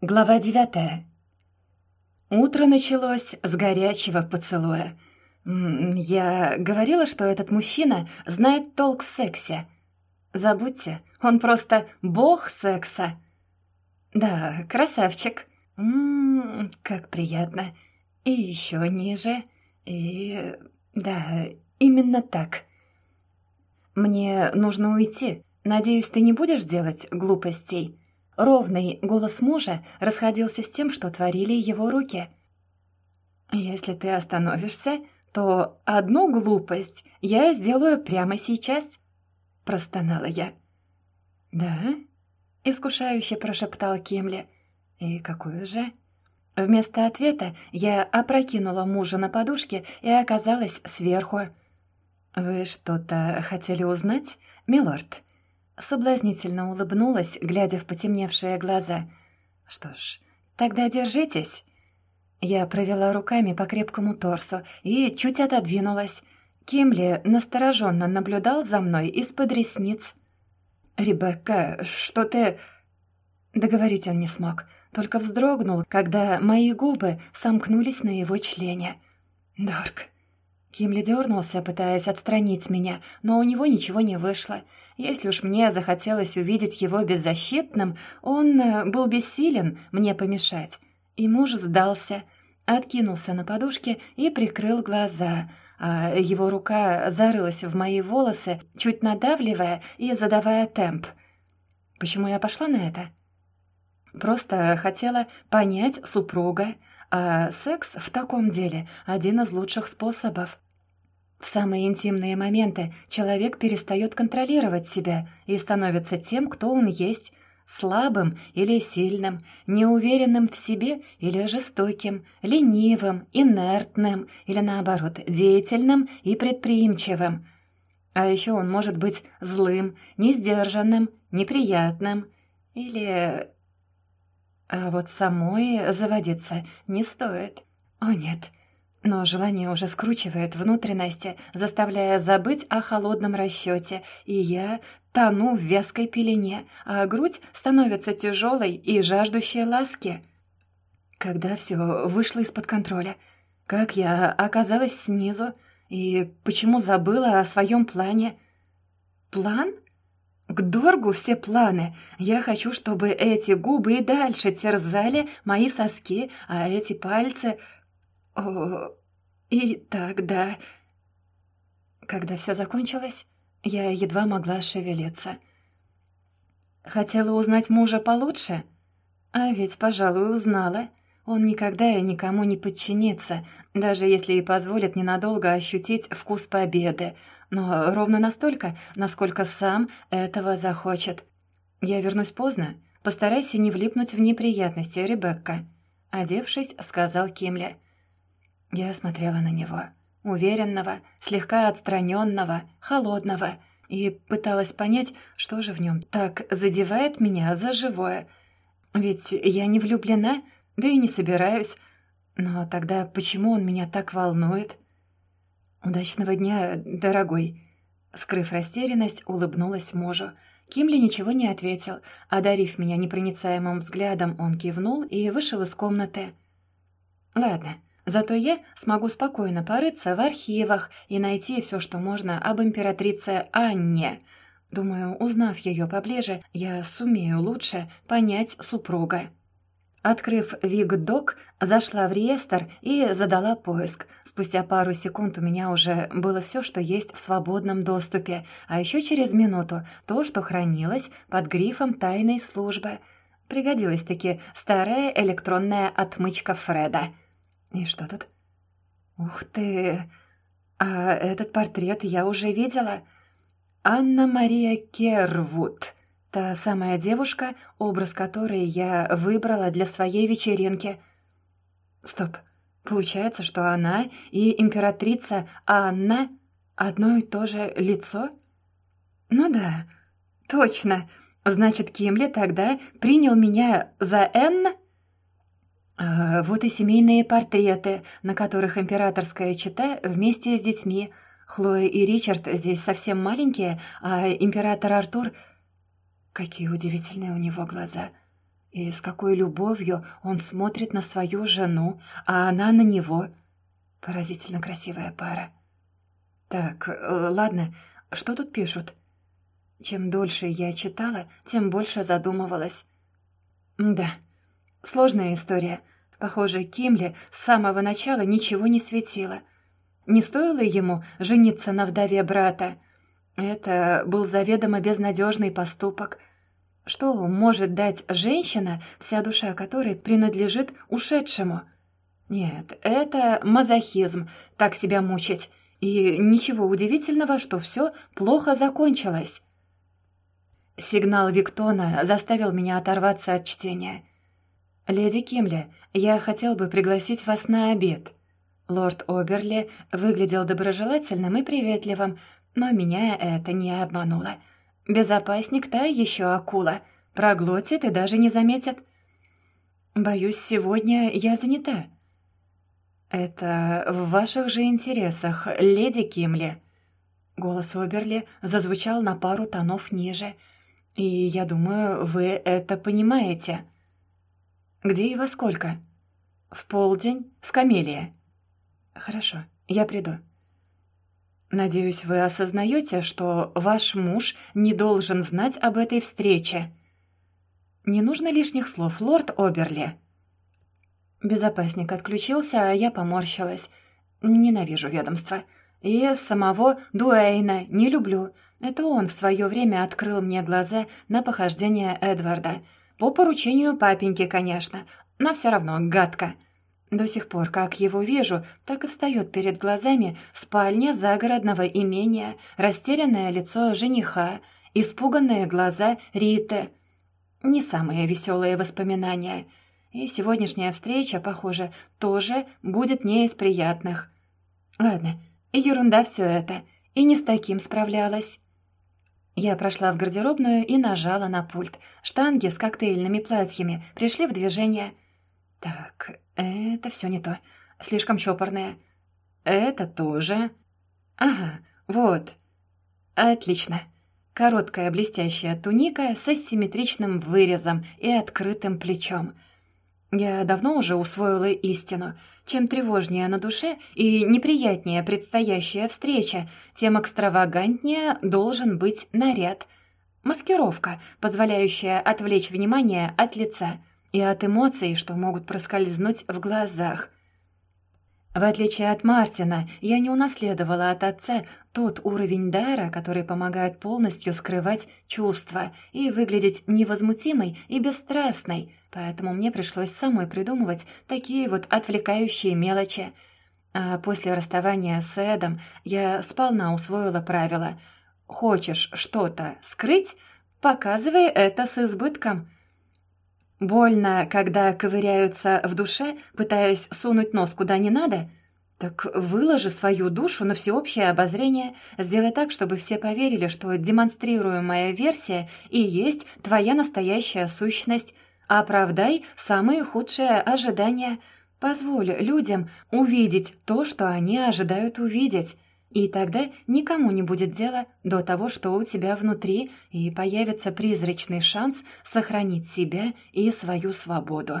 Глава девятая. Утро началось с горячего поцелуя. Я говорила, что этот мужчина знает толк в сексе. Забудьте, он просто бог секса. Да, красавчик. Ммм, как приятно. И еще ниже. И... да, именно так. Мне нужно уйти. Надеюсь, ты не будешь делать глупостей. Ровный голос мужа расходился с тем, что творили его руки. «Если ты остановишься, то одну глупость я сделаю прямо сейчас», — простонала я. «Да?» — искушающе прошептал Кемли. «И какую же?» Вместо ответа я опрокинула мужа на подушке и оказалась сверху. «Вы что-то хотели узнать, милорд?» Соблазнительно улыбнулась, глядя в потемневшие глаза. «Что ж, тогда держитесь». Я провела руками по крепкому торсу и чуть отодвинулась. Кимли настороженно наблюдал за мной из-под ресниц. «Ребекка, что ты...» Договорить он не смог, только вздрогнул, когда мои губы сомкнулись на его члене. «Дорг, Кимли дернулся, пытаясь отстранить меня, но у него ничего не вышло. Если уж мне захотелось увидеть его беззащитным, он э, был бессилен мне помешать. И муж сдался, откинулся на подушке и прикрыл глаза, а его рука зарылась в мои волосы, чуть надавливая и задавая темп. Почему я пошла на это? Просто хотела понять супруга, а секс в таком деле — один из лучших способов. В самые интимные моменты человек перестает контролировать себя и становится тем, кто он есть, слабым или сильным, неуверенным в себе или жестоким, ленивым, инертным или, наоборот, деятельным и предприимчивым. А еще он может быть злым, несдержанным, неприятным или а вот самой заводиться не стоит. О нет. Но желание уже скручивает внутренности, заставляя забыть о холодном расчете, и я тону в вязкой пелене, а грудь становится тяжелой и жаждущей ласки. Когда все вышло из-под контроля, как я оказалась снизу, и почему забыла о своем плане? План? К Доргу все планы. Я хочу, чтобы эти губы и дальше терзали мои соски, а эти пальцы... О, и тогда... Когда все закончилось, я едва могла шевелиться. Хотела узнать мужа получше? А ведь, пожалуй, узнала. Он никогда и никому не подчинится, даже если и позволит ненадолго ощутить вкус победы, но ровно настолько, насколько сам этого захочет. Я вернусь поздно. Постарайся не влипнуть в неприятности, Ребекка. Одевшись, сказал Кимля. Я смотрела на него, уверенного, слегка отстраненного, холодного, и пыталась понять, что же в нем так задевает меня за живое. Ведь я не влюблена, да и не собираюсь. Но тогда почему он меня так волнует?» «Удачного дня, дорогой!» Скрыв растерянность, улыбнулась мужу. Кимли ничего не ответил. Одарив меня непроницаемым взглядом, он кивнул и вышел из комнаты. «Ладно, зато я смогу спокойно порыться в архивах и найти все, что можно об императрице Анне. Думаю, узнав ее поближе, я сумею лучше понять супруга». Открыв Вигдок, зашла в реестр и задала поиск. Спустя пару секунд у меня уже было все, что есть в свободном доступе, а еще через минуту то, что хранилось под грифом тайной службы. Пригодилась-таки старая электронная отмычка Фреда. И что тут? Ух ты! А этот портрет я уже видела. Анна-Мария Кервуд — Та самая девушка, образ которой я выбрала для своей вечеринки. Стоп. Получается, что она и императрица Анна одно и то же лицо? Ну да, точно. Значит, Кимли тогда принял меня за Энн? А, вот и семейные портреты, на которых императорская чета вместе с детьми. Хлоя и Ричард здесь совсем маленькие, а император Артур Какие удивительные у него глаза. И с какой любовью он смотрит на свою жену, а она на него. Поразительно красивая пара. Так, э, ладно, что тут пишут? Чем дольше я читала, тем больше задумывалась. Да, сложная история. Похоже, Кимли с самого начала ничего не светило. Не стоило ему жениться на вдове брата. Это был заведомо безнадежный поступок. Что может дать женщина, вся душа которой принадлежит ушедшему? Нет, это мазохизм, так себя мучить. И ничего удивительного, что все плохо закончилось. Сигнал Виктона заставил меня оторваться от чтения. «Леди Кимли, я хотел бы пригласить вас на обед». Лорд Оберли выглядел доброжелательным и приветливым, но меня это не обмануло. Безопасник та еще акула. Проглотит и даже не заметит. «Боюсь, сегодня я занята». «Это в ваших же интересах, леди Кимли». Голос Оберли зазвучал на пару тонов ниже — и я думаю, вы это понимаете. Где и во сколько? В полдень, в Камелия. Хорошо, я приду. Надеюсь, вы осознаете, что ваш муж не должен знать об этой встрече. Не нужно лишних слов, лорд Оберли. Безопасник отключился, а я поморщилась. Ненавижу ведомство. И самого Дуэйна не люблю — это он в свое время открыл мне глаза на похождение Эдварда. По поручению папеньки, конечно, но все равно гадко. До сих пор, как его вижу, так и встает перед глазами спальня загородного имения, растерянное лицо жениха, испуганные глаза Риты. Не самые веселые воспоминания. И сегодняшняя встреча, похоже, тоже будет не из приятных. Ладно, ерунда все это, и не с таким справлялась. Я прошла в гардеробную и нажала на пульт. Штанги с коктейльными платьями пришли в движение. Так, это все не то. Слишком чопорное. Это тоже. Ага, вот. Отлично. Короткая блестящая туника с асимметричным вырезом и открытым плечом — я давно уже усвоила истину. Чем тревожнее на душе и неприятнее предстоящая встреча, тем экстравагантнее должен быть наряд. Маскировка, позволяющая отвлечь внимание от лица и от эмоций, что могут проскользнуть в глазах. В отличие от Мартина, я не унаследовала от отца тот уровень дара, который помогает полностью скрывать чувства и выглядеть невозмутимой и бесстрастной, поэтому мне пришлось самой придумывать такие вот отвлекающие мелочи. А после расставания с Эдом я сполна усвоила правило «Хочешь что-то скрыть? Показывай это с избытком». Больно, когда ковыряются в душе, пытаясь сунуть нос куда не надо? Так выложи свою душу на всеобщее обозрение, сделай так, чтобы все поверили, что демонстрируемая версия и есть твоя настоящая сущность — Оправдай самые худшие ожидания. Позволь людям увидеть то, что они ожидают увидеть. И тогда никому не будет дела до того, что у тебя внутри, и появится призрачный шанс сохранить себя и свою свободу.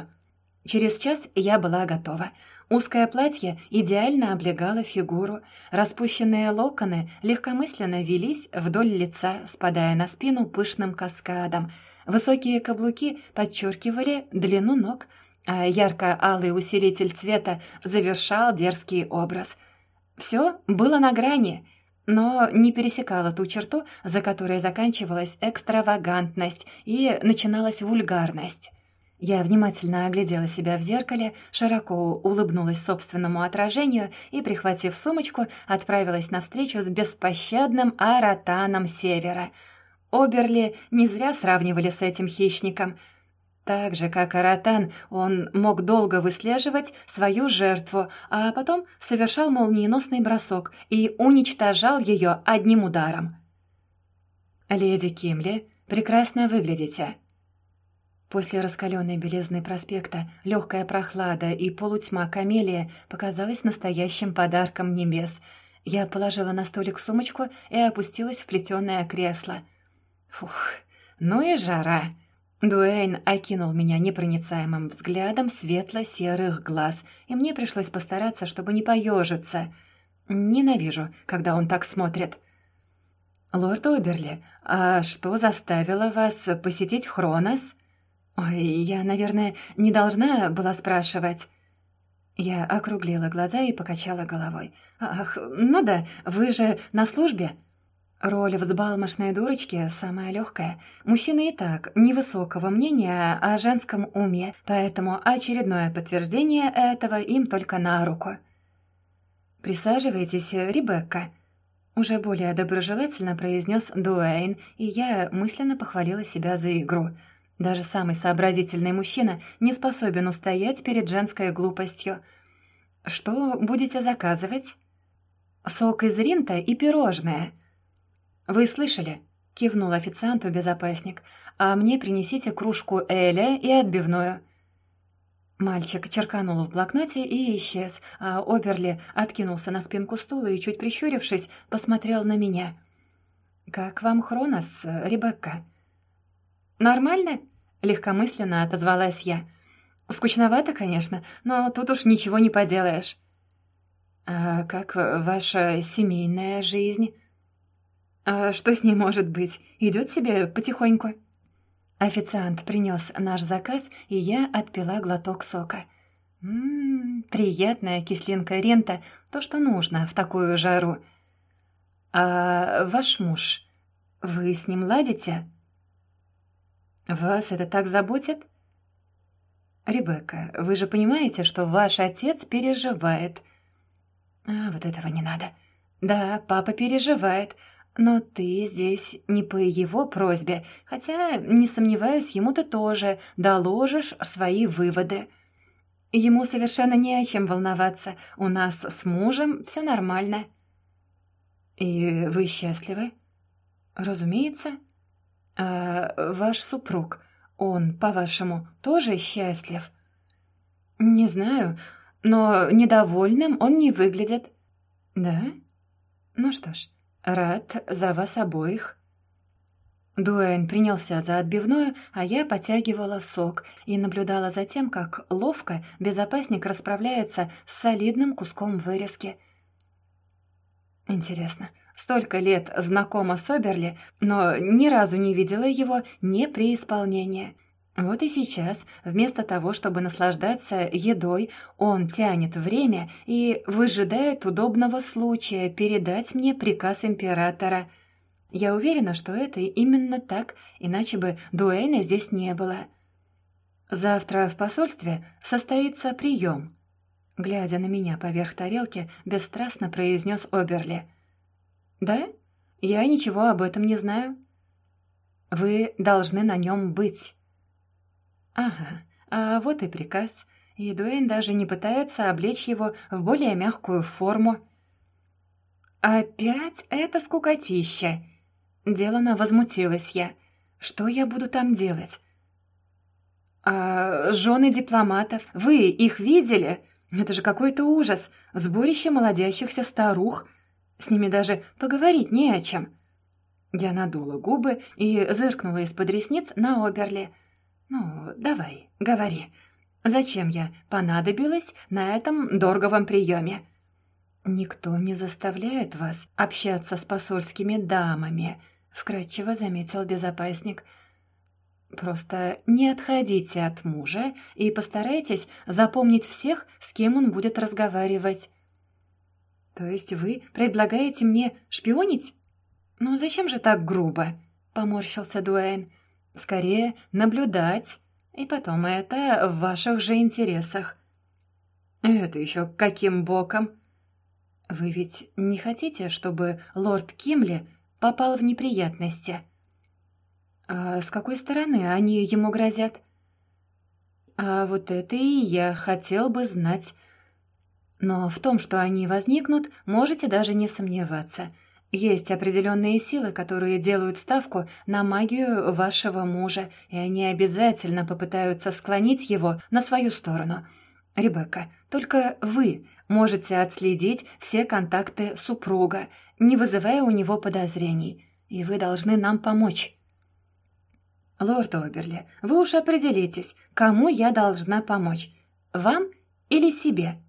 Через час я была готова. Узкое платье идеально облегало фигуру. Распущенные локоны легкомысленно велись вдоль лица, спадая на спину пышным каскадом — Высокие каблуки подчеркивали длину ног, а ярко-алый усилитель цвета завершал дерзкий образ. Все было на грани, но не пересекало ту черту, за которой заканчивалась экстравагантность и начиналась вульгарность. Я внимательно оглядела себя в зеркале, широко улыбнулась собственному отражению и, прихватив сумочку, отправилась навстречу с беспощадным аратаном севера — Оберли не зря сравнивали с этим хищником. Так же, как Аратан, он мог долго выслеживать свою жертву, а потом совершал молниеносный бросок и уничтожал ее одним ударом. «Леди Кимли, прекрасно выглядите», После раскаленной белизны проспекта легкая прохлада и полутьма камелия показалась настоящим подарком небес. Я положила на столик сумочку и опустилась в плетеное кресло — Фух, ну и жара. Дуэйн окинул меня непроницаемым взглядом светло-серых глаз, и мне пришлось постараться, чтобы не поежиться. Ненавижу, когда он так смотрит. «Лорд Оберли, а что заставило вас посетить Хронос?» «Ой, я, наверное, не должна была спрашивать». Я округлила глаза и покачала головой. «Ах, ну да, вы же на службе?» Роль взбалмошной дурочки самая легкая. Мужчины и так невысокого мнения о женском уме, поэтому очередное подтверждение этого им только на руку. «Присаживайтесь, Ребекка», — уже более доброжелательно произнес Дуэйн, и я мысленно похвалила себя за игру. Даже самый сообразительный мужчина не способен устоять перед женской глупостью. «Что будете заказывать?» «Сок из ринта и пирожное», «Вы слышали?» — кивнул официанту безопасник. «А мне принесите кружку Эля и отбивную». Мальчик черканул в блокноте и исчез, а Оберли откинулся на спинку стула и, чуть прищурившись, посмотрел на меня. «Как вам Хронос, Ребекка?» «Нормально?» — легкомысленно отозвалась я. «Скучновато, конечно, но тут уж ничего не поделаешь». «А как ваша семейная жизнь?» «А что с ней может быть? Идет себе потихоньку?» Официант принес наш заказ, и я отпила глоток сока. «Ммм, приятная кислинка рента, то, что нужно в такую жару. А ваш муж, вы с ним ладите?» «Вас это так заботит?» «Ребекка, вы же понимаете, что ваш отец переживает?» «А, вот этого не надо. Да, папа переживает, но ты здесь не по его просьбе, хотя, не сомневаюсь, ему ты тоже доложишь свои выводы. Ему совершенно не о чем волноваться. У нас с мужем все нормально. И вы счастливы? Разумеется. А ваш супруг, он, по-вашему, тоже счастлив? Не знаю, но недовольным он не выглядит. Да? Ну что ж, «Рад за вас обоих». Дуэйн принялся за отбивную, а я потягивала сок и наблюдала за тем, как ловко безопасник расправляется с солидным куском вырезки. Интересно, столько лет знакома с Оберли, но ни разу не видела его не при исполнении. Вот и сейчас, вместо того, чтобы наслаждаться едой, он тянет время и выжидает удобного случая передать мне приказ императора. Я уверена, что это именно так, иначе бы Дуэйна здесь не было. Завтра в посольстве состоится прием. Глядя на меня поверх тарелки, бесстрастно произнес Оберли. «Да? Я ничего об этом не знаю». «Вы должны на нем быть». Ага, а вот и приказ. И Дуэйн даже не пытается облечь его в более мягкую форму. «Опять это скукотища!» Делано возмутилась я. «Что я буду там делать?» «А жены дипломатов, вы их видели? Это же какой-то ужас! Сборище молодящихся старух. С ними даже поговорить не о чем». Я надула губы и зыркнула из-под ресниц на Оберли – «Ну, давай, говори. Зачем я понадобилась на этом дорговом приеме?» «Никто не заставляет вас общаться с посольскими дамами», — вкратчиво заметил безопасник. «Просто не отходите от мужа и постарайтесь запомнить всех, с кем он будет разговаривать». «То есть вы предлагаете мне шпионить?» «Ну зачем же так грубо?» — поморщился Дуэйн. Скорее, наблюдать. И потом это в ваших же интересах. Это еще каким боком? Вы ведь не хотите, чтобы лорд Кимли попал в неприятности? А с какой стороны они ему грозят? А вот это и я хотел бы знать. Но в том, что они возникнут, можете даже не сомневаться — есть определенные силы, которые делают ставку на магию вашего мужа, и они обязательно попытаются склонить его на свою сторону. Ребекка, только вы можете отследить все контакты супруга, не вызывая у него подозрений, и вы должны нам помочь». «Лорд Оберли, вы уж определитесь, кому я должна помочь, вам или себе?»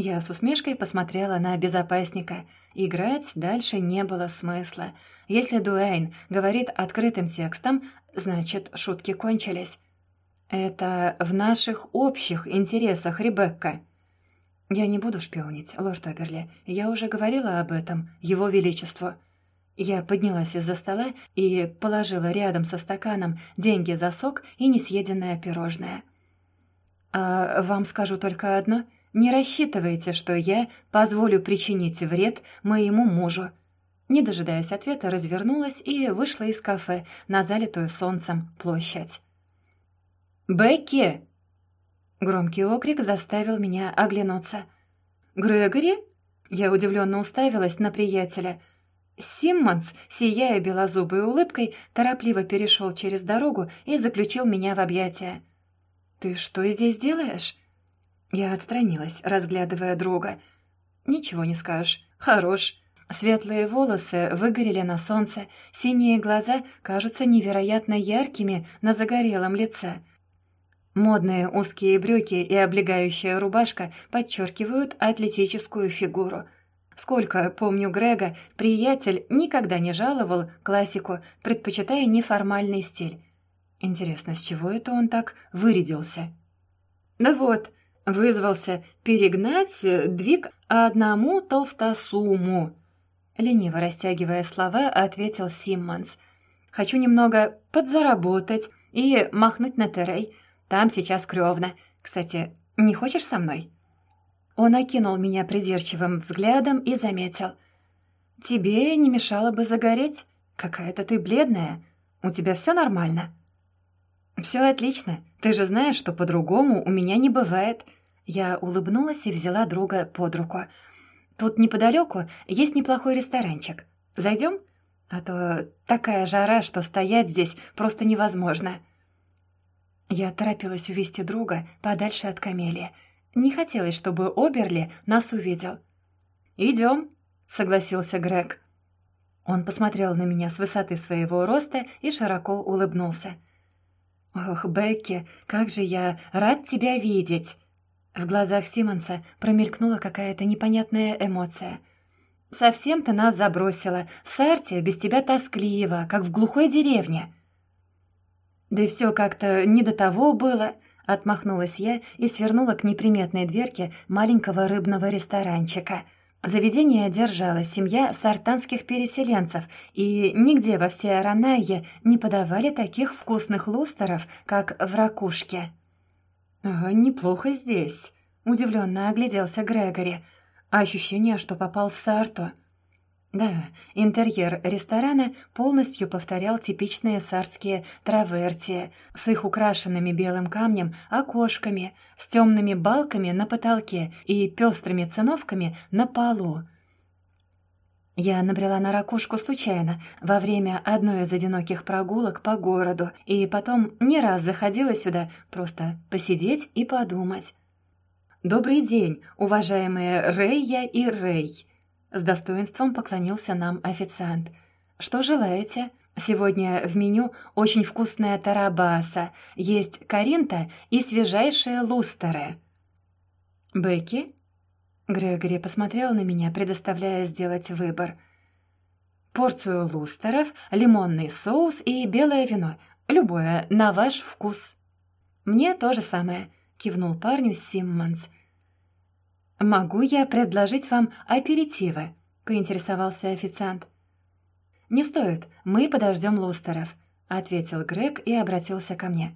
Я с усмешкой посмотрела на безопасника. Играть дальше не было смысла. Если Дуэйн говорит открытым текстом, значит, шутки кончились. «Это в наших общих интересах, Ребекка». «Я не буду шпионить, лорд Оберли. Я уже говорила об этом, его величеству». Я поднялась из-за стола и положила рядом со стаканом деньги за сок и несъеденное пирожное. «А вам скажу только одно — не рассчитывайте, что я позволю причинить вред моему мужу». Не дожидаясь ответа, развернулась и вышла из кафе на залитую солнцем площадь. «Бекки!» Громкий окрик заставил меня оглянуться. «Грегори?» Я удивленно уставилась на приятеля. Симмонс, сияя белозубой улыбкой, торопливо перешел через дорогу и заключил меня в объятия. «Ты что здесь делаешь?» Я отстранилась, разглядывая друга. «Ничего не скажешь. Хорош». Светлые волосы выгорели на солнце, синие глаза кажутся невероятно яркими на загорелом лице. Модные узкие брюки и облегающая рубашка подчеркивают атлетическую фигуру. Сколько помню Грега, приятель никогда не жаловал классику, предпочитая неформальный стиль. Интересно, с чего это он так вырядился? Да вот, Вызвался перегнать э, двиг одному толстосуму. Лениво растягивая слова, ответил Симмонс. «Хочу немного подзаработать и махнуть на Терей. Там сейчас крёвно. Кстати, не хочешь со мной?» Он окинул меня придирчивым взглядом и заметил. «Тебе не мешало бы загореть? Какая-то ты бледная. У тебя все нормально?» «Все отлично. Ты же знаешь, что по-другому у меня не бывает. Я улыбнулась и взяла друга под руку. «Тут неподалеку есть неплохой ресторанчик. Зайдем? А то такая жара, что стоять здесь просто невозможно». Я торопилась увести друга подальше от камелии. Не хотелось, чтобы Оберли нас увидел. «Идем», — согласился Грег. Он посмотрел на меня с высоты своего роста и широко улыбнулся. «Ох, Бекки, как же я рад тебя видеть!» В глазах Симонса промелькнула какая-то непонятная эмоция. «Совсем ты нас забросила. В Сарте без тебя тоскливо, как в глухой деревне». «Да и все как-то не до того было», — отмахнулась я и свернула к неприметной дверке маленького рыбного ресторанчика. Заведение держала семья сартанских переселенцев, и нигде во всей Аранайе не подавали таких вкусных лустеров, как в ракушке. «Неплохо здесь», — удивленно огляделся Грегори. ощущение, что попал в Сарту. Да, интерьер ресторана полностью повторял типичные сартские травертии с их украшенными белым камнем окошками, с темными балками на потолке и пестрыми циновками на полу. Я набрела на ракушку случайно, во время одной из одиноких прогулок по городу, и потом не раз заходила сюда просто посидеть и подумать. «Добрый день, уважаемые Рэйя и Рэй!» С достоинством поклонился нам официант. «Что желаете?» Сегодня в меню очень вкусная тарабаса, есть каринта и свежайшие лустеры. «Бекки?» Грегори посмотрел на меня, предоставляя сделать выбор. «Порцию лустеров, лимонный соус и белое вино. Любое, на ваш вкус». «Мне то же самое», — кивнул парню Симмонс. «Могу я предложить вам аперитивы?» — поинтересовался официант. «Не стоит, мы подождем лустеров», — ответил Грег и обратился ко мне.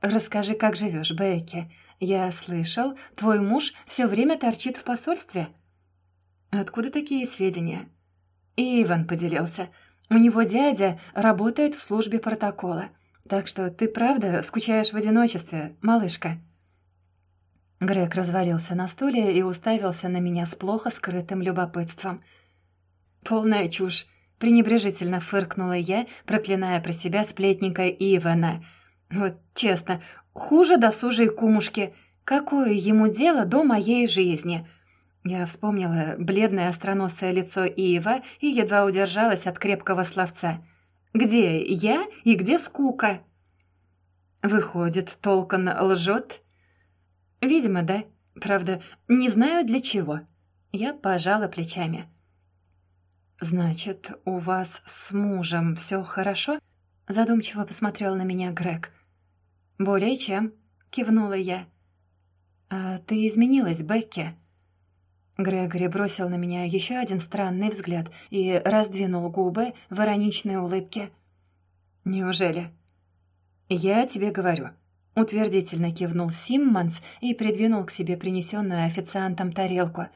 «Расскажи, как живешь, Бекки. Я слышал, твой муж все время торчит в посольстве». «Откуда такие сведения?» Иван поделился. «У него дядя работает в службе протокола. Так что ты правда скучаешь в одиночестве, малышка?» Грег развалился на стуле и уставился на меня с плохо скрытым любопытством. «Полная чушь!» — пренебрежительно фыркнула я, проклиная про себя сплетника Ивана — вот честно, хуже досужей кумушки. Какое ему дело до моей жизни?» Я вспомнила бледное остроносое лицо Ива и едва удержалась от крепкого словца. Где я и где скука?» Выходит, Толкан лжет? Видимо, да. Правда, не знаю для чего. Я пожала плечами. «Значит, у вас с мужем все хорошо?» Задумчиво посмотрел на меня Грег. «Более чем», — кивнула я. «А ты изменилась, Бекки?» Грегори бросил на меня еще один странный взгляд и раздвинул губы в ироничной улыбке. «Неужели?» «Я тебе говорю». Утвердительно кивнул Симмонс и придвинул к себе принесенную официантом тарелку.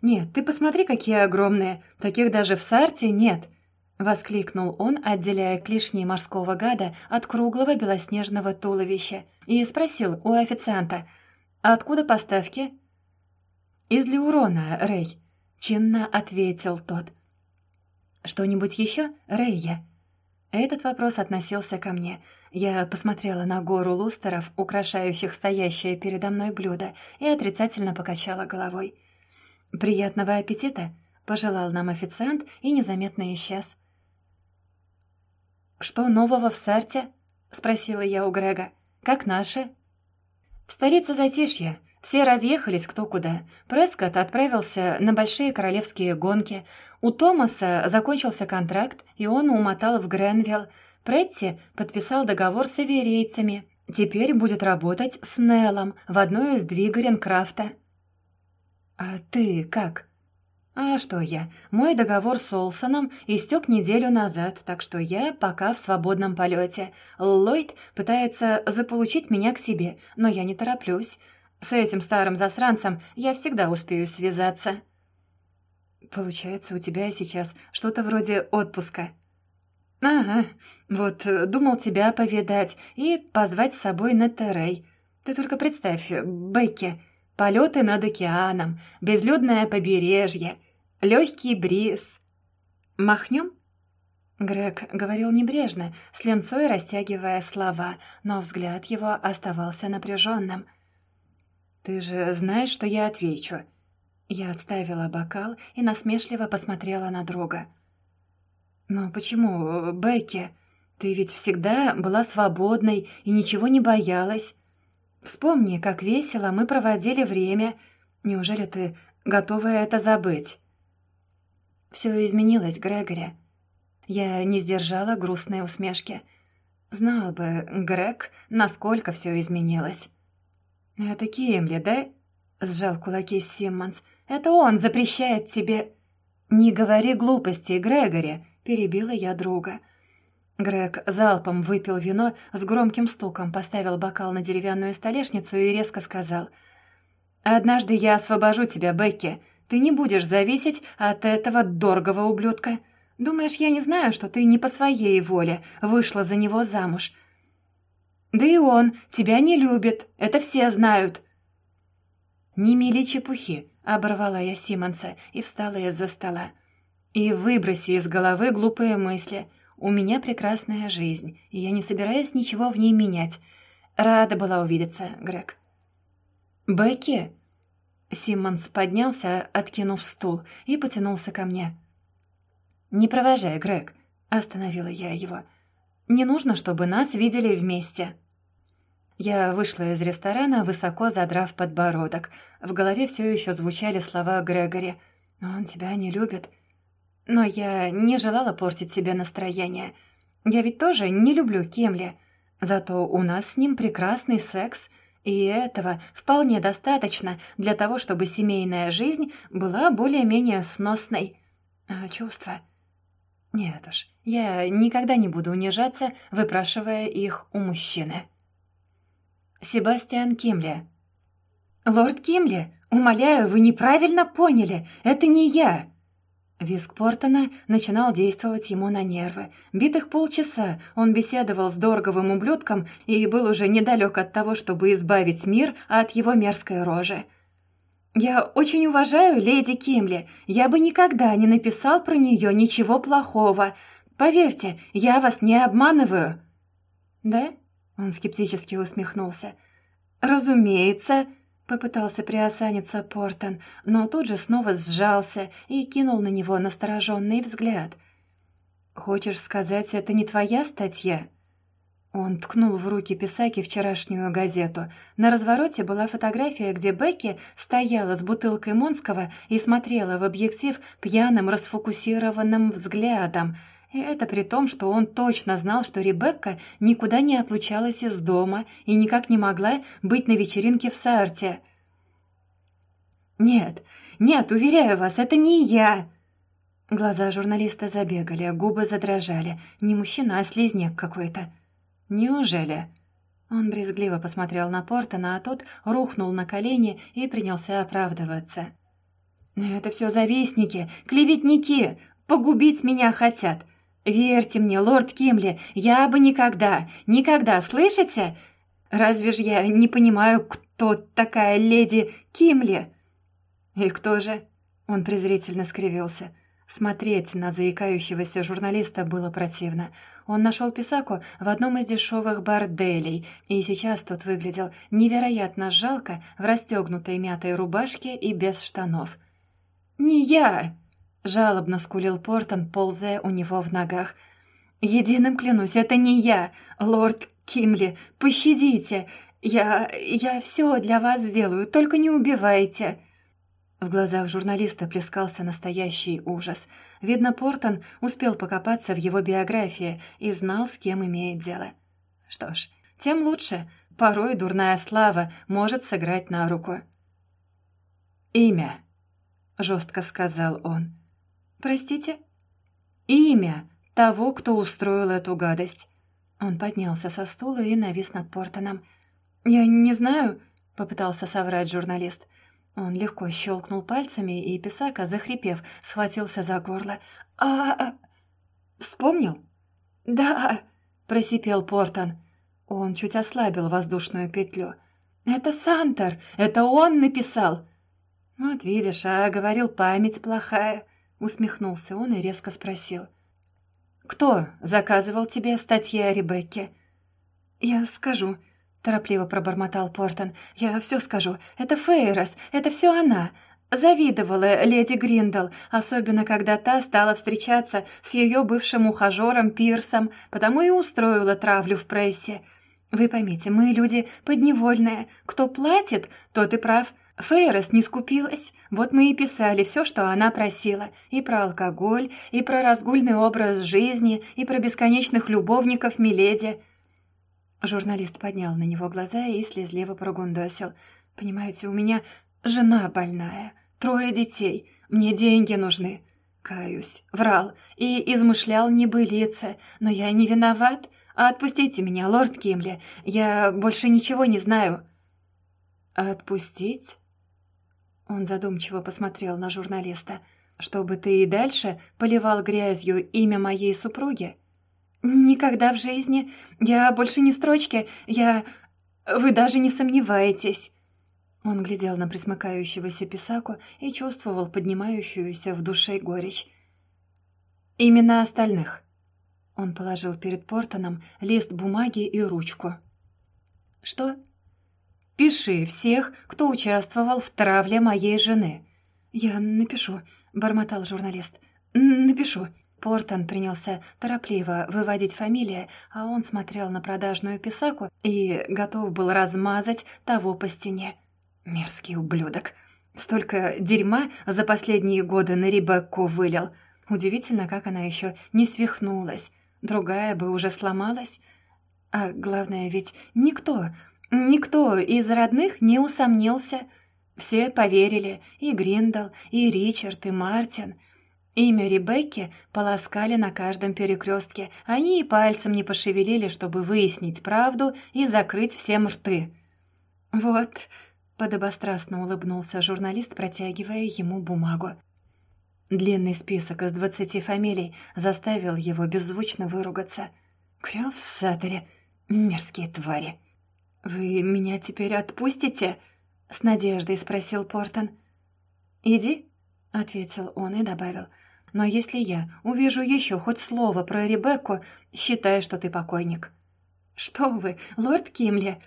«Нет, ты посмотри, какие огромные! Таких даже в Сарте нет!» — воскликнул он, отделяя клешни морского гада от круглого белоснежного туловища, и спросил у официанта, «Откуда поставки?» «Из Леурона, Рэй», — чинно ответил тот. «Что-нибудь еще, Рэйя?» Этот вопрос относился ко мне. Я посмотрела на гору лустеров, украшающих стоящее передо мной блюдо, и отрицательно покачала головой. «Приятного аппетита!» — пожелал нам официант и незаметно исчез. «Что нового в Сарте?» — спросила я у Грега. «Как наши?» «В столице затишье. Все разъехались кто куда. Прескотт отправился на большие королевские гонки. У Томаса закончился контракт, и он умотал в Гренвилл. Претти подписал договор с аверейцами. Теперь будет работать с Неллом в одной из двигарен Крафта. «А ты как?» «А что я? Мой договор с Олсоном истек неделю назад, так что я пока в свободном полете. Ллойд пытается заполучить меня к себе, но я не тороплюсь. С этим старым засранцем я всегда успею связаться». «Получается, у тебя сейчас что-то вроде отпуска». «Ага, вот думал тебя повидать и позвать с собой на Террей. Ты только представь, Бекки, полеты над океаном, безлюдное побережье, легкий бриз. Махнем?» Грег говорил небрежно, с ленцой растягивая слова, но взгляд его оставался напряженным – «Ты же знаешь, что я отвечу?» Я отставила бокал и насмешливо посмотрела на друга. «Но почему, Бекки? Ты ведь всегда была свободной и ничего не боялась. Вспомни, как весело мы проводили время. Неужели ты готова это забыть?» Все изменилось, Грегори. Я не сдержала грустной усмешки. Знал бы Грег, насколько все изменилось. «Это Кимли, да?» — сжал кулаки Симмонс. «Это он запрещает тебе...» «Не говори глупостей, Грегори!» — перебила я друга. Грег залпом выпил вино, с громким стуком поставил бокал на деревянную столешницу и резко сказал. «Однажды я освобожу тебя, Бекки. Ты не будешь зависеть от этого дорогого ублюдка. Думаешь, я не знаю, что ты не по своей воле вышла за него замуж?» Да и он тебя не любит, это все знают». «Не мели чепухи», — оборвала я Симонса и встала из-за стола. «И выброси из головы глупые мысли. У меня прекрасная жизнь, и я не собираюсь ничего в ней менять. Рада была увидеться, Грег». «Бекки?» Симмонс поднялся, откинув стул, и потянулся ко мне. «Не провожай, Грег», — остановила я его. «Не нужно, чтобы нас видели вместе». Я вышла из ресторана, высоко задрав подбородок. В голове все еще звучали слова Грегори. «Он тебя не любит». Но я не желала портить себе настроение. Я ведь тоже не люблю Кемли. Зато у нас с ним прекрасный секс, и этого вполне достаточно для того, чтобы семейная жизнь была более-менее сносной. А чувства? Нет уж, я никогда не буду унижаться, выпрашивая их у мужчины. Себастьян Кимли. «Лорд Кимли, умоляю, вы неправильно поняли. Это не я!» Виск Портона начинал действовать ему на нервы. Битых полчаса он беседовал с Дорговым ублюдком и был уже недалек от того, чтобы избавить мир от его мерзкой рожи. «Я очень уважаю леди Кимли. Я бы никогда не написал про нее ничего плохого. Поверьте, я вас не обманываю». «Да?» Он скептически усмехнулся. «Разумеется», — попытался приосаниться Портон, но тут же снова сжался и кинул на него настороженный взгляд. «Хочешь сказать, это не твоя статья?» Он ткнул в руки Писаки вчерашнюю газету. На развороте была фотография, где Бекки стояла с бутылкой Монского и смотрела в объектив пьяным расфокусированным взглядом. И это при том, что он точно знал, что Ребекка никуда не отлучалась из дома и никак не могла быть на вечеринке в Сарте. «Нет, нет, уверяю вас, это не я!» Глаза журналиста забегали, губы задрожали. Не мужчина, а слизняк какой-то. «Неужели?» Он брезгливо посмотрел на Портона, а тот рухнул на колени и принялся оправдываться. «Это все завистники, клеветники, погубить меня хотят. Верьте мне, лорд Кимли, я бы никогда, никогда, слышите? Разве ж я не понимаю, кто такая леди Кимли?» «И кто же?» Он презрительно скривился. Смотреть на заикающегося журналиста было противно. Он нашел Писаку в одном из дешевых борделей, и сейчас тот выглядел невероятно жалко в расстегнутой мятой рубашке и без штанов. «Не я!» — жалобно скулил Портон, ползая у него в ногах. «Единым клянусь, это не я, лорд Кимли, пощадите! Я... я все для вас сделаю, только не убивайте!» В глазах журналиста плескался настоящий ужас. Видно, Портон успел покопаться в его биографии и знал, с кем имеет дело. Что ж, тем лучше. Порой дурная слава может сыграть на руку. «Имя», — жестко сказал он. «Простите?» «Имя того, кто устроил эту гадость». Он поднялся со стула и навис над Портоном. «Я не знаю», — попытался соврать журналист. Он легко щелкнул пальцами, и Писака, захрипев, схватился за горло. а, -а, Вспомнил?» «Да!» — просипел Портон. Он чуть ослабил воздушную петлю. «Это Сантор! Это он написал!» «Вот видишь, а говорил, память плохая!» Усмехнулся он и резко спросил. «Кто заказывал тебе статьи о Ребекке?» «Я скажу», торопливо пробормотал Портон. «Я все скажу. Это Фейрос. Это все она. Завидовала леди Гриндл, особенно когда та стала встречаться с ее бывшим ухажером Пирсом, потому и устроила травлю в прессе. Вы поймите, мы люди подневольные. Кто платит, тот и прав. Фейрос не скупилась. Вот мы и писали все, что она просила. И про алкоголь, и про разгульный образ жизни, и про бесконечных любовников Миледи». Журналист поднял на него глаза и слезливо прогундосил. «Понимаете, у меня жена больная, трое детей, мне деньги нужны». Каюсь, врал и измышлял небылицы, но я не виноват. Отпустите меня, лорд Кимли, я больше ничего не знаю». «Отпустить?» Он задумчиво посмотрел на журналиста. «Чтобы ты и дальше поливал грязью имя моей супруги?» «Никогда в жизни. Я больше не строчки. Я... Вы даже не сомневаетесь». Он глядел на присмыкающегося писаку и чувствовал поднимающуюся в душе горечь. «Имена остальных». Он положил перед Портоном лист бумаги и ручку. «Что?» «Пиши всех, кто участвовал в травле моей жены». «Я напишу», — бормотал журналист. «Напишу». Портон принялся торопливо выводить фамилии, а он смотрел на продажную писаку и готов был размазать того по стене. Мерзкий ублюдок. Столько дерьма за последние годы на Ребекку вылил. Удивительно, как она еще не свихнулась. Другая бы уже сломалась. А главное ведь никто, никто из родных не усомнился. Все поверили, и Гриндал, и Ричард, и Мартин — Имя Ребекки полоскали на каждом перекрестке. Они и пальцем не пошевелили, чтобы выяснить правду и закрыть всем рты. «Вот», — подобострастно улыбнулся журналист, протягивая ему бумагу. Длинный список из двадцати фамилий заставил его беззвучно выругаться. «Крёв в саторе! Мерзкие твари!» «Вы меня теперь отпустите?» — с надеждой спросил Портон. «Иди», — ответил он и добавил — но если я увижу еще хоть слово про Ребекку, считай, что ты покойник». «Что вы, лорд Кимли?»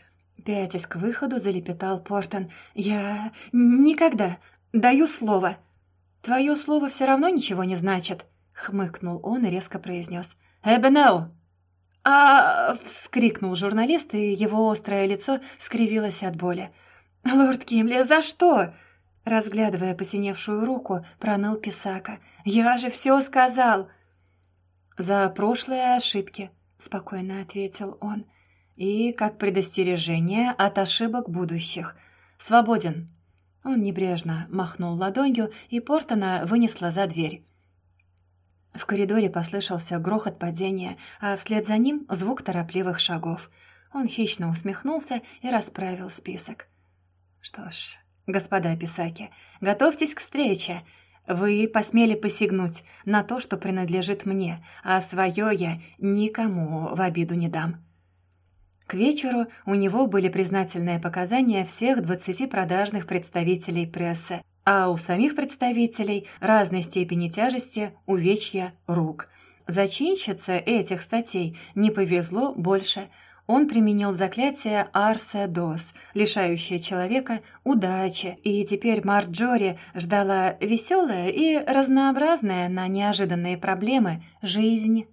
Пятясь к выходу, залепетал Портон. «Я... никогда. Даю слово». «Твое слово все равно ничего не значит», хмыкнул он и резко произнес. «Эбенео!» А вскрикнул журналист, и его острое лицо скривилось от боли. «Лорд Кимли, за что?» Разглядывая посиневшую руку, проныл Писака. «Я же все сказал!» «За прошлые ошибки», — спокойно ответил он. «И как предостережение от ошибок будущих. Свободен». Он небрежно махнул ладонью, и Портона вынесла за дверь. В коридоре послышался грохот падения, а вслед за ним звук торопливых шагов. Он хищно усмехнулся и расправил список. «Что ж, господа писаки, готовьтесь к встрече. Вы посмели посягнуть на то, что принадлежит мне, а свое я никому в обиду не дам». К вечеру у него были признательные показания всех двадцати продажных представителей прессы, а у самих представителей разной степени тяжести увечья рук. Зачинщице этих статей не повезло больше. Он применил заклятие Арсе-Дос, лишающее человека удачи, и теперь Марджори ждала веселая и разнообразная на неожиданные проблемы жизнь.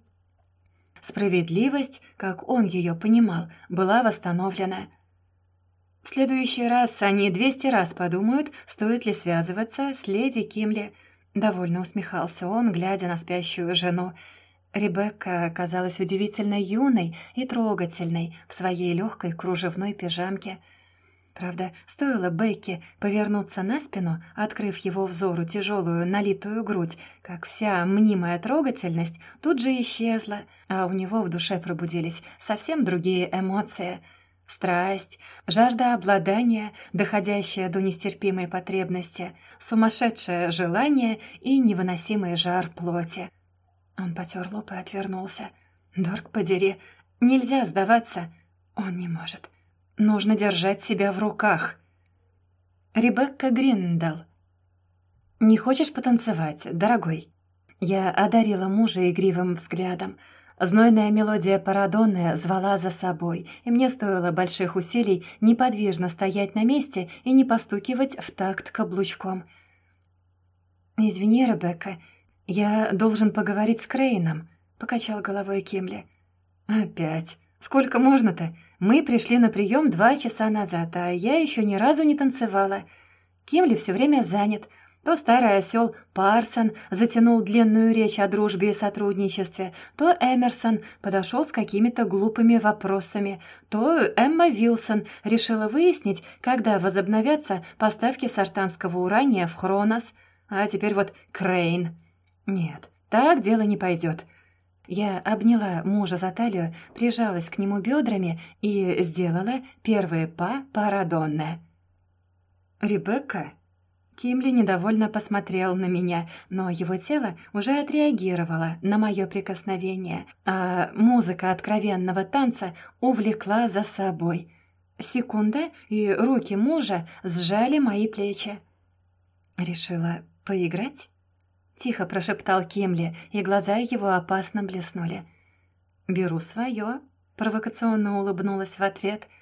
Справедливость, как он ее понимал, была восстановлена – в следующий раз они двести раз подумают, стоит ли связываться с леди Кимли. Довольно усмехался он, глядя на спящую жену. Ребекка казалась удивительно юной и трогательной в своей легкой кружевной пижамке. Правда, стоило Бекке повернуться на спину, открыв его взору тяжелую налитую грудь, как вся мнимая трогательность тут же исчезла, а у него в душе пробудились совсем другие эмоции — Страсть, жажда обладания, доходящая до нестерпимой потребности, сумасшедшее желание и невыносимый жар плоти. Он потер лоб и отвернулся. «Дорг, подери, нельзя сдаваться. Он не может. Нужно держать себя в руках». Ребекка Гриндал. «Не хочешь потанцевать, дорогой?» Я одарила мужа игривым взглядом — Знойная мелодия Парадонны звала за собой, и мне стоило больших усилий неподвижно стоять на месте и не постукивать в такт каблучком. «Извини, Ребекка, я должен поговорить с Крейном», — покачал головой Кимли. «Опять? Сколько можно-то? Мы пришли на прием два часа назад, а я еще ни разу не танцевала. Кимли все время занят». То старый осел Парсон затянул длинную речь о дружбе и сотрудничестве, то Эмерсон подошел с какими-то глупыми вопросами, то Эмма Вилсон решила выяснить, когда возобновятся поставки сартанского урания в Хронос, а теперь вот Крейн. Нет, так дело не пойдет. Я обняла мужа за талию, прижалась к нему бедрами и сделала первые па Парадонне. «Ребекка?» Кимли недовольно посмотрел на меня, но его тело уже отреагировало на мое прикосновение, а музыка откровенного танца увлекла за собой. Секунда, и руки мужа сжали мои плечи. «Решила поиграть?» — тихо прошептал Кимли, и глаза его опасно блеснули. «Беру свое», — провокационно улыбнулась в ответ —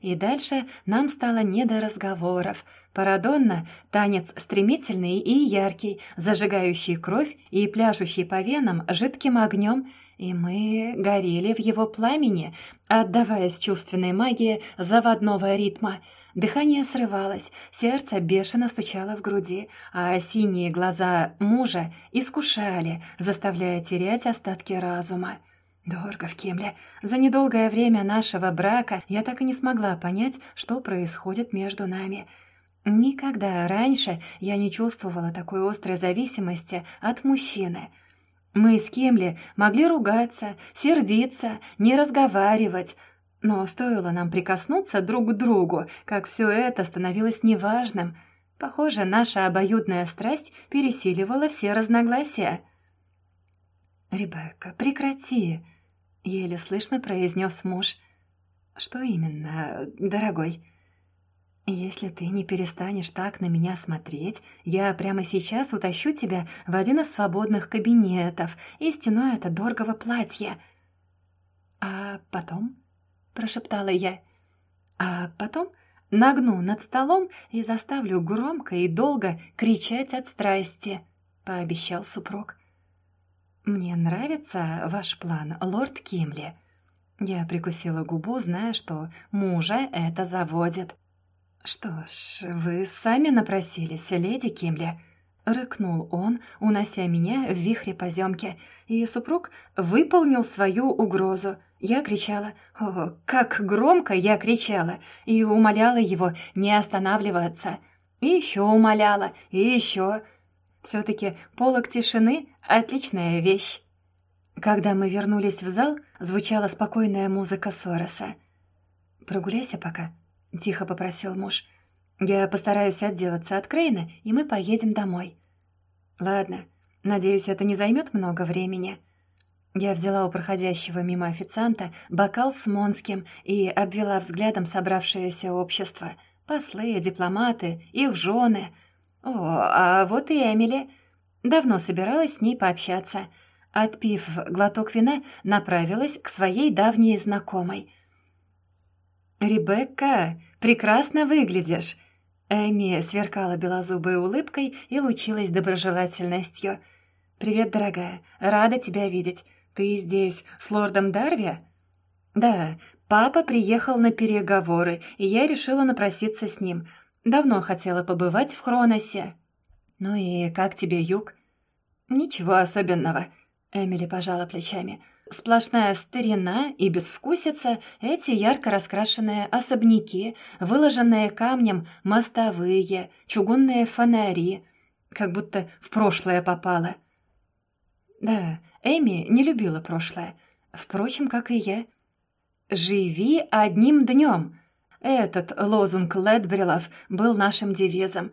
и дальше нам стало не до разговоров. Парадонна — танец стремительный и яркий, зажигающий кровь и пляшущий по венам жидким огнем, и мы горели в его пламени, отдаваясь чувственной магии заводного ритма. Дыхание срывалось, сердце бешено стучало в груди, а синие глаза мужа искушали, заставляя терять остатки разума. Дорого в Кемле. За недолгое время нашего брака я так и не смогла понять, что происходит между нами. Никогда раньше я не чувствовала такой острой зависимости от мужчины. Мы с Кемли могли ругаться, сердиться, не разговаривать, но стоило нам прикоснуться друг к другу, как все это становилось неважным. Похоже, наша обоюдная страсть пересиливала все разногласия. «Ребекка, прекрати!» — еле слышно произнес муж. «Что именно, дорогой?» «Если ты не перестанешь так на меня смотреть, я прямо сейчас утащу тебя в один из свободных кабинетов и стяну это дорогого платья». «А потом?» — прошептала я. «А потом нагну над столом и заставлю громко и долго кричать от страсти», — пообещал супруг. «Мне нравится ваш план, лорд Кимли». Я прикусила губу, зная, что мужа это заводит. «Что ж, вы сами напросились, леди Кимли», — рыкнул он, унося меня в вихре поземки, и супруг выполнил свою угрозу. Я кричала, о, как громко я кричала, и умоляла его не останавливаться. И еще умоляла, и еще. Все-таки полок тишины — отличная вещь. Когда мы вернулись в зал, звучала спокойная музыка Сороса. «Прогуляйся пока», — тихо попросил муж. «Я постараюсь отделаться от Крейна, и мы поедем домой». «Ладно, надеюсь, это не займет много времени». Я взяла у проходящего мимо официанта бокал с Монским и обвела взглядом собравшееся общество. Послы, дипломаты, их жены. О, а вот и Эмили. Давно собиралась с ней пообщаться. Отпив глоток вина, направилась к своей давней знакомой. «Ребекка, прекрасно выглядишь!» Эми сверкала белозубой улыбкой и лучилась доброжелательностью. «Привет, дорогая, рада тебя видеть. Ты здесь с лордом Дарви?» «Да, папа приехал на переговоры, и я решила напроситься с ним. Давно хотела побывать в Хроносе». «Ну и как тебе юг?» «Ничего особенного», — Эмили пожала плечами. Сплошная старина и безвкусица, эти ярко раскрашенные особняки, выложенные камнем мостовые, чугунные фонари, как будто в прошлое попало. Да, Эми не любила прошлое, впрочем, как и я. «Живи одним днем!» Этот лозунг Ледбрилов был нашим девизом.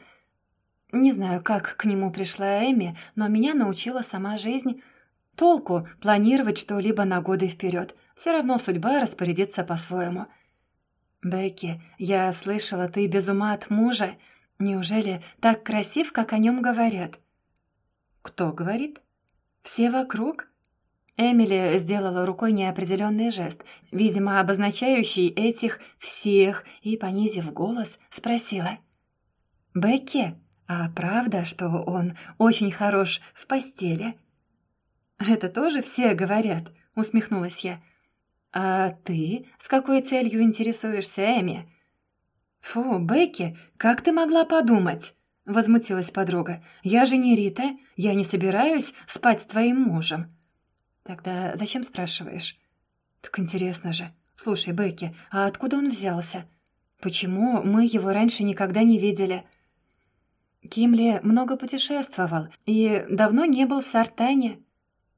Не знаю, как к нему пришла Эми, но меня научила сама жизнь — Толку планировать что-либо на годы вперед. Все равно судьба распорядится по-своему. «Бекки, я слышала, ты без ума от мужа. Неужели так красив, как о нем говорят?» «Кто говорит?» «Все вокруг?» Эмили сделала рукой неопределенный жест, видимо, обозначающий этих «всех», и, понизив голос, спросила. «Бекки, а правда, что он очень хорош в постели?» «Это тоже все говорят», — усмехнулась я. «А ты с какой целью интересуешься Эми?» «Фу, Бекки, как ты могла подумать?» — возмутилась подруга. «Я же не Рита, я не собираюсь спать с твоим мужем». «Тогда зачем спрашиваешь?» «Так интересно же. Слушай, Бекки, а откуда он взялся? Почему мы его раньше никогда не видели?» Кимли много путешествовал и давно не был в Сартане.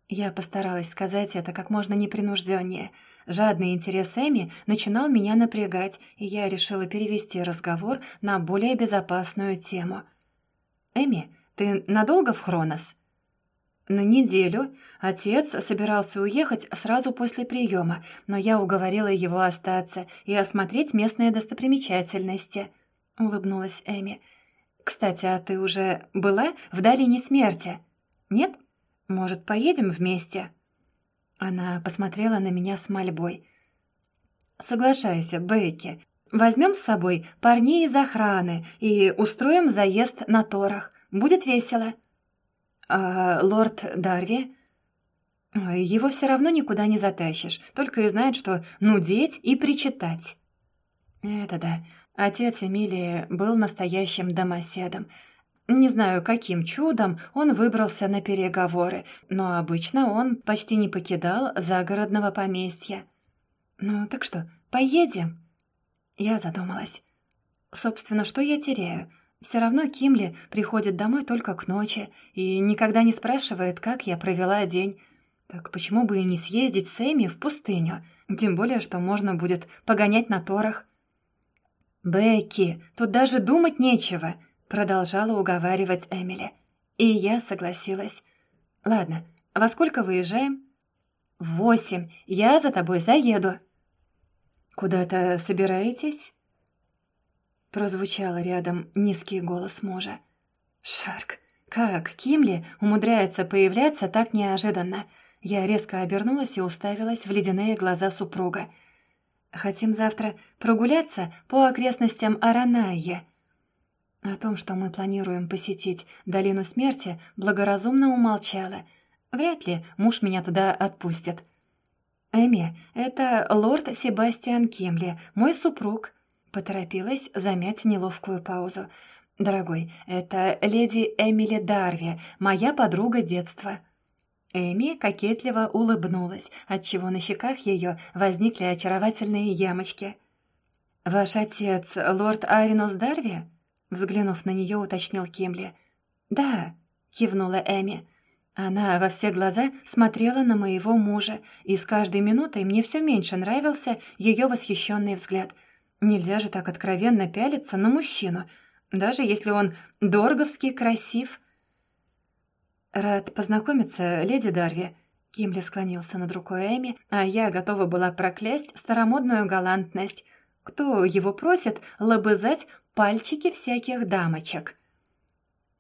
Я постаралась сказать это как можно непринужденнее. Жадный интерес Эми начинал меня напрягать, и я решила перевести разговор на более безопасную тему. «Эми, ты надолго в Хронос?» «На неделю. Отец собирался уехать сразу после приема, но я уговорила его остаться и осмотреть местные достопримечательности», — улыбнулась Эми. «Кстати, а ты уже была в Долине Смерти? Нет?» Может, поедем вместе?» Она посмотрела на меня с мольбой. «Соглашайся, Бекки. Возьмем с собой парней из охраны и устроим заезд на торах. Будет весело». «А лорд Дарви?» «Его все равно никуда не затащишь, только и знает, что нудеть и причитать». «Это да. Отец Эмилии был настоящим домоседом. Не знаю, каким чудом он выбрался на переговоры, но обычно он почти не покидал загородного поместья. «Ну, так что, поедем?» Я задумалась. «Собственно, что я теряю? Все равно Кимли приходит домой только к ночи и никогда не спрашивает, как я провела день. Так почему бы и не съездить с Эми в пустыню? Тем более, что можно будет погонять на торах». «Бекки, тут даже думать нечего», Продолжала уговаривать Эмили. И я согласилась. «Ладно, во сколько выезжаем?» «Восемь. Я за тобой заеду». «Куда-то собираетесь?» Прозвучал рядом низкий голос мужа. «Шарк, как Кимли умудряется появляться так неожиданно?» Я резко обернулась и уставилась в ледяные глаза супруга. «Хотим завтра прогуляться по окрестностям Аранайя», о том, что мы планируем посетить Долину Смерти, благоразумно умолчала. Вряд ли муж меня туда отпустит. «Эми, это лорд Себастьян Кимли, мой супруг», — поторопилась замять неловкую паузу. «Дорогой, это леди Эмили Дарви, моя подруга детства». Эми кокетливо улыбнулась, отчего на щеках ее возникли очаровательные ямочки. «Ваш отец лорд Аринус Дарви?» Взглянув на нее, уточнил Кимли. «Да», — кивнула Эми. Она во все глаза смотрела на моего мужа, и с каждой минутой мне все меньше нравился ее восхищенный взгляд. Нельзя же так откровенно пялиться на мужчину, даже если он дорговски красив. «Рад познакомиться, леди Дарви», — Кимли склонился над рукой Эми, а я готова была проклясть старомодную галантность. Кто его просит лобызать пальчики всяких дамочек?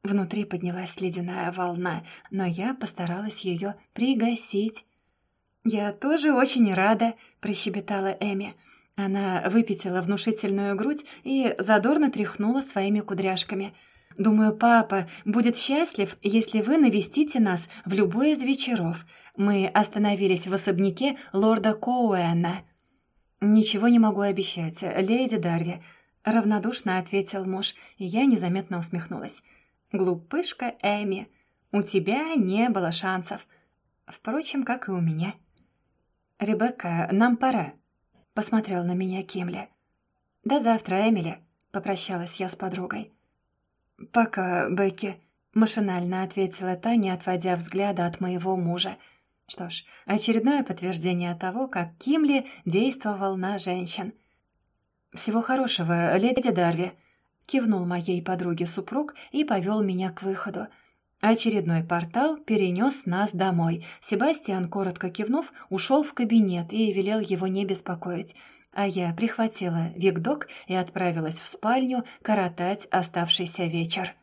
Внутри поднялась ледяная волна, но я постаралась ее пригасить. «Я тоже очень рада», — прощебетала Эми. Она выпятила внушительную грудь и задорно тряхнула своими кудряшками. «Думаю, папа будет счастлив, если вы навестите нас в любой из вечеров. Мы остановились в особняке лорда Коуэна». «Ничего не могу обещать, леди Дарви», — равнодушно ответил муж, и я незаметно усмехнулась. Глупышка Эми, у тебя не было шансов. Впрочем, как и у меня. «Ребекка, нам пора», — посмотрел на меня Кимли. «До завтра, Эмили», — попрощалась я с подругой. «Пока, Бекки», — машинально ответила та, не отводя взгляда от моего мужа. Что ж, очередное подтверждение того, как Кимли действовал на женщин. «Всего хорошего, леди Дарви», кивнул моей подруге супруг и повел меня к выходу. Очередной портал перенес нас домой. Себастьян, коротко кивнув, ушел в кабинет и велел его не беспокоить. А я прихватила Викдок и отправилась в спальню коротать оставшийся вечер.